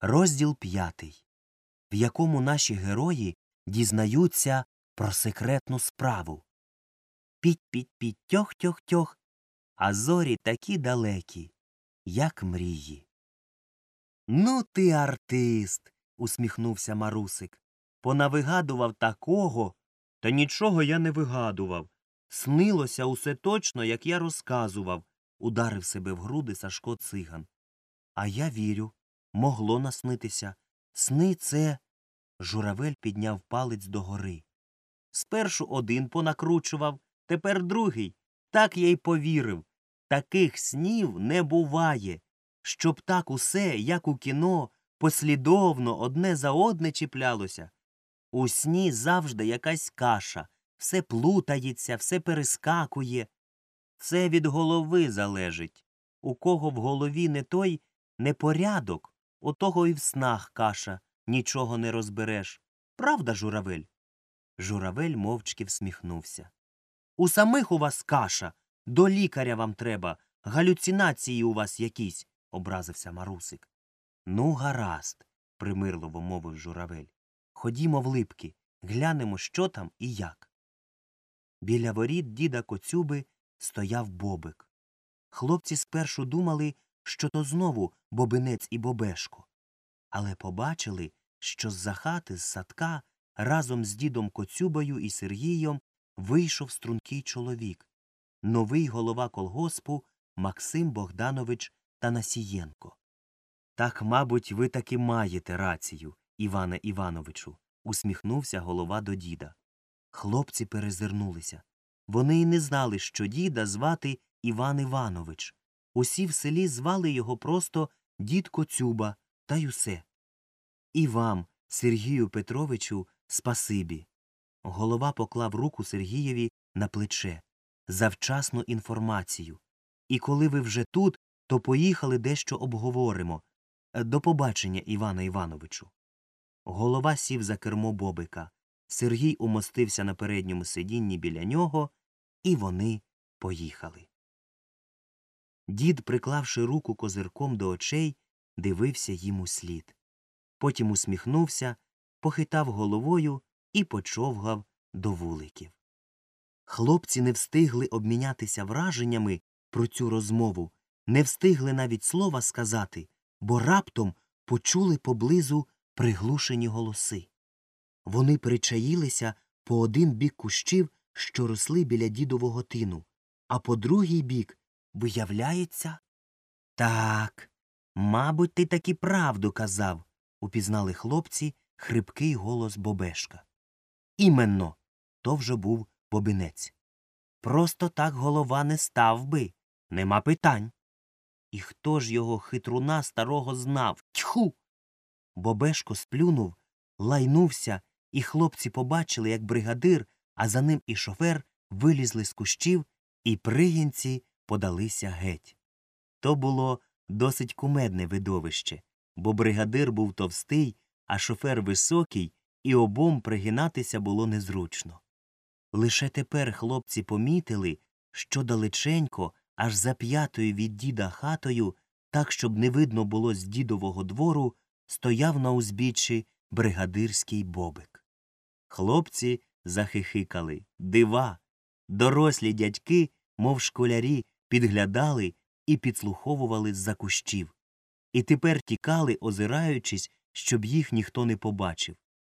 Розділ п'ятий, в якому наші герої дізнаються про секретну справу. Піть-піть-піть, тьох-тьох-тьох, а зорі такі далекі, як мрії. Ну ти артист. усміхнувся Марусик. Понавигадував такого. Та нічого я не вигадував. Снилося усе точно, як я розказував, ударив себе в груди Сашко циган. А я вірю. Могло наснитися. Сни це. Журавель підняв палець догори. Спершу один понакручував, тепер другий. Так я й повірив. Таких снів не буває. Щоб так усе, як у кіно, послідовно одне за одне чіплялося. У сні завжди якась каша, все плутається, все перескакує. Це від голови залежить. У кого в голові не той непорядок, у того і в снах каша, нічого не розбереш. Правда, журавель? Журавель мовчки всміхнувся. У самих у вас каша. До лікаря вам треба. Галюцинації у вас якісь, образився Марусик. Ну, гаразд, примирливо мовив журавель. Ходімо в липки, глянемо, що там і як. Біля воріт діда коцюби стояв бобик. Хлопці спершу думали, що то знову бобинець і бобешко. Але побачили, що з за хати, з садка, разом з дідом Коцюбою і Сергієм вийшов стрункий чоловік, новий голова колгоспу Максим Богданович Танасієнко. Так, мабуть, ви таки маєте рацію, Іване Івановичу, усміхнувся голова до діда. Хлопці перезирнулися. Вони й не знали, що діда звати Іван Іванович. Усі в селі звали його просто дід Коцюба, та й усе. І вам, Сергію Петровичу, спасибі. Голова поклав руку Сергієві на плече за вчасну інформацію. І коли ви вже тут, то поїхали дещо обговоримо. До побачення, Івана Івановичу. Голова сів за кермо бобика. Сергій умостився на передньому сидінні біля нього, і вони поїхали. Дід, приклавши руку козирком до очей, дивився їм услід. Потім усміхнувся, похитав головою і почовгав до вуликів. Хлопці не встигли обмінятися враженнями про цю розмову, не встигли навіть слова сказати, бо раптом почули поблизу приглушені голоси. Вони причаїлися по один бік кущів, що росли біля дідового тину, а по другий бік, виявляється. Так, мабуть, ти таки правду казав, упізнали хлопці хрипкий голос Бобешка. Іменно, то вже був бобинець. Просто так голова не став би. Нема питань. І хто ж його хитруна старого знав? Тьху. Бобешко сплюнув, лайнувся, і хлопці побачили, як бригадир, а за ним і шофер вилізли з кущів, і пригінці подалися геть. То було досить кумедне видовище, бо бригадир був товстий, а шофер високий, і обом пригинатися було незручно. Лише тепер хлопці помітили, що далеченько, аж за п'ятою від діда хатою, так щоб не видно було з дідового двору, стояв на узбіччі бригадирський бобик. Хлопці захихикали. Дива. Дорослі дядьки, мов школярі, підглядали і підслуховували з за кущів. І тепер тікали, озираючись, щоб їх ніхто не побачив.